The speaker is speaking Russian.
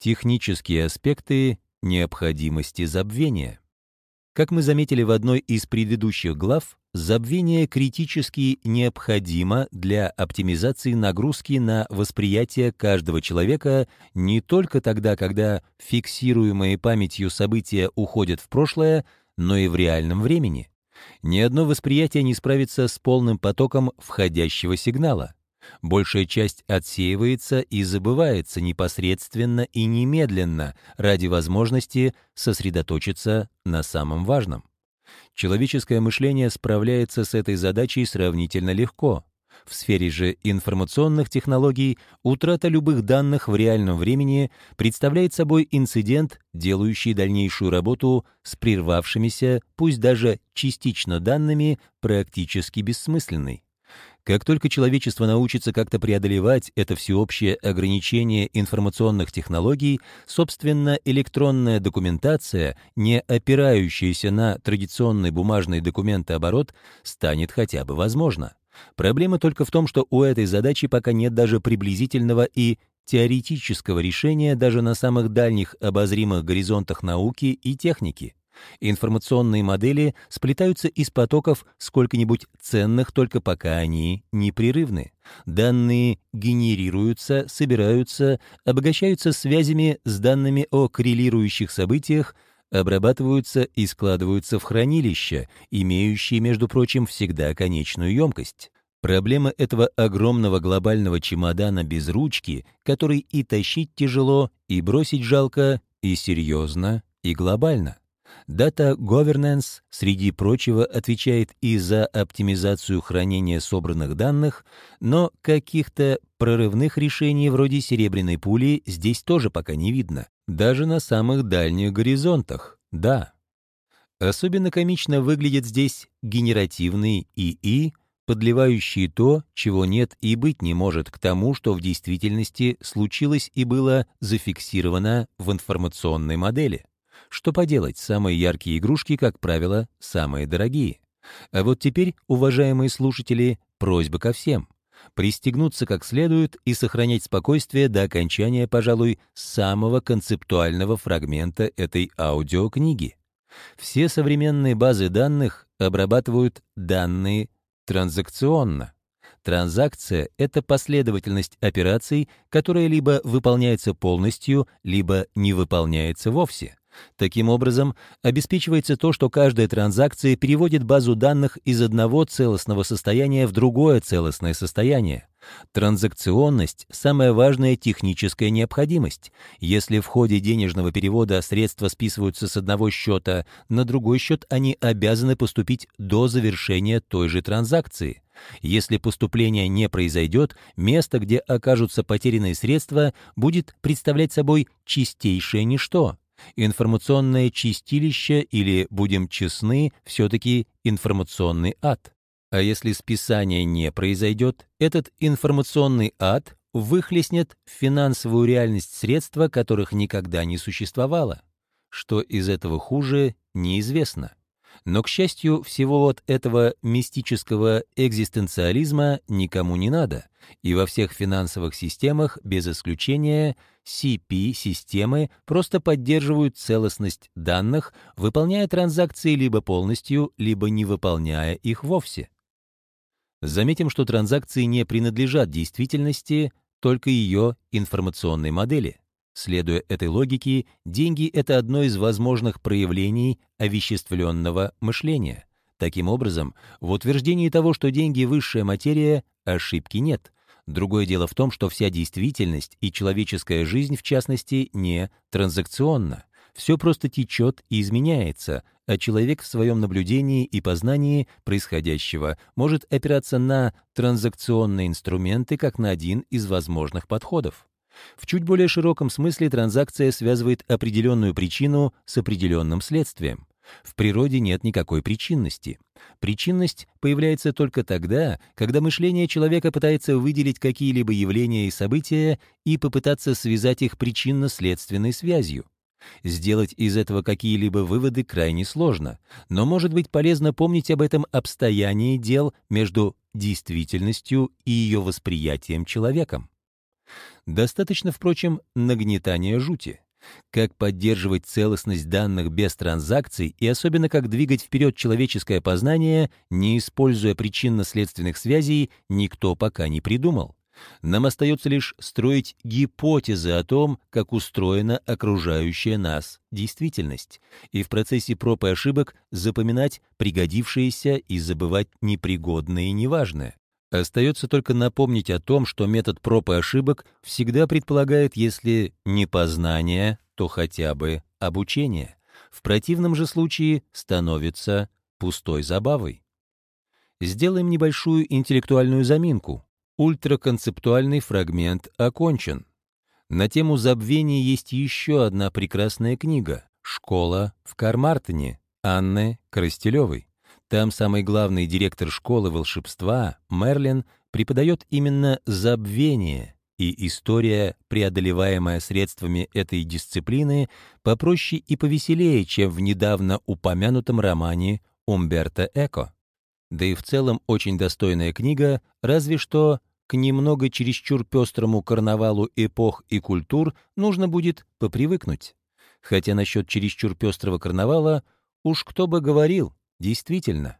Технические аспекты необходимости забвения. Как мы заметили в одной из предыдущих глав, забвение критически необходимо для оптимизации нагрузки на восприятие каждого человека не только тогда, когда фиксируемые памятью события уходят в прошлое, но и в реальном времени. Ни одно восприятие не справится с полным потоком входящего сигнала. Большая часть отсеивается и забывается непосредственно и немедленно ради возможности сосредоточиться на самом важном. Человеческое мышление справляется с этой задачей сравнительно легко. В сфере же информационных технологий утрата любых данных в реальном времени представляет собой инцидент, делающий дальнейшую работу с прервавшимися, пусть даже частично данными, практически бессмысленной. Как только человечество научится как-то преодолевать это всеобщее ограничение информационных технологий, собственно, электронная документация, не опирающаяся на традиционный бумажный документооборот, станет хотя бы возможна. Проблема только в том, что у этой задачи пока нет даже приблизительного и теоретического решения даже на самых дальних обозримых горизонтах науки и техники. Информационные модели сплетаются из потоков сколько-нибудь ценных только пока они непрерывны. Данные генерируются, собираются, обогащаются связями с данными о коррелирующих событиях, обрабатываются и складываются в хранилища, имеющие, между прочим, всегда конечную емкость. Проблема этого огромного глобального чемодана без ручки, который и тащить тяжело, и бросить жалко, и серьезно, и глобально. Data Governance, среди прочего, отвечает и за оптимизацию хранения собранных данных, но каких-то прорывных решений вроде серебряной пули здесь тоже пока не видно, даже на самых дальних горизонтах, да. Особенно комично выглядит здесь генеративный ИИ, подливающий то, чего нет и быть не может, к тому, что в действительности случилось и было зафиксировано в информационной модели. Что поделать, самые яркие игрушки, как правило, самые дорогие. А вот теперь, уважаемые слушатели, просьба ко всем. Пристегнуться как следует и сохранять спокойствие до окончания, пожалуй, самого концептуального фрагмента этой аудиокниги. Все современные базы данных обрабатывают данные транзакционно. Транзакция — это последовательность операций, которая либо выполняется полностью, либо не выполняется вовсе. Таким образом, обеспечивается то, что каждая транзакция переводит базу данных из одного целостного состояния в другое целостное состояние. Транзакционность – самая важная техническая необходимость. Если в ходе денежного перевода средства списываются с одного счета на другой счет, они обязаны поступить до завершения той же транзакции. Если поступление не произойдет, место, где окажутся потерянные средства, будет представлять собой чистейшее ничто информационное чистилище или, будем честны, все-таки информационный ад. А если списание не произойдет, этот информационный ад выхлестнет в финансовую реальность средства, которых никогда не существовало. Что из этого хуже, неизвестно. Но, к счастью, всего вот этого мистического экзистенциализма никому не надо, и во всех финансовых системах, без исключения, CP-системы просто поддерживают целостность данных, выполняя транзакции либо полностью, либо не выполняя их вовсе. Заметим, что транзакции не принадлежат действительности, только ее информационной модели. Следуя этой логике, деньги — это одно из возможных проявлений овеществленного мышления. Таким образом, в утверждении того, что деньги — высшая материя, ошибки нет. Другое дело в том, что вся действительность и человеческая жизнь, в частности, не транзакционна. Все просто течет и изменяется, а человек в своем наблюдении и познании происходящего может опираться на транзакционные инструменты как на один из возможных подходов. В чуть более широком смысле транзакция связывает определенную причину с определенным следствием. В природе нет никакой причинности. Причинность появляется только тогда, когда мышление человека пытается выделить какие-либо явления и события и попытаться связать их причинно-следственной связью. Сделать из этого какие-либо выводы крайне сложно, но может быть полезно помнить об этом обстоянии дел между действительностью и ее восприятием человеком. Достаточно, впрочем, нагнетания жути. Как поддерживать целостность данных без транзакций и особенно как двигать вперед человеческое познание, не используя причинно-следственных связей, никто пока не придумал. Нам остается лишь строить гипотезы о том, как устроена окружающая нас действительность, и в процессе проб и ошибок запоминать пригодившееся и забывать непригодное и неважное. Остается только напомнить о том, что метод проб и ошибок всегда предполагает, если не познание, то хотя бы обучение. В противном же случае становится пустой забавой. Сделаем небольшую интеллектуальную заминку. Ультраконцептуальный фрагмент окончен. На тему забвения есть еще одна прекрасная книга «Школа в Кармартене» Анны Коростелевой. Там самый главный директор школы волшебства, Мерлин, преподает именно забвение, и история, преодолеваемая средствами этой дисциплины, попроще и повеселее, чем в недавно упомянутом романе Умберто Эко. Да и в целом очень достойная книга, разве что к немного чересчур пестрому карнавалу эпох и культур нужно будет попривыкнуть. Хотя насчет чересчур пестрого карнавала уж кто бы говорил, Действительно,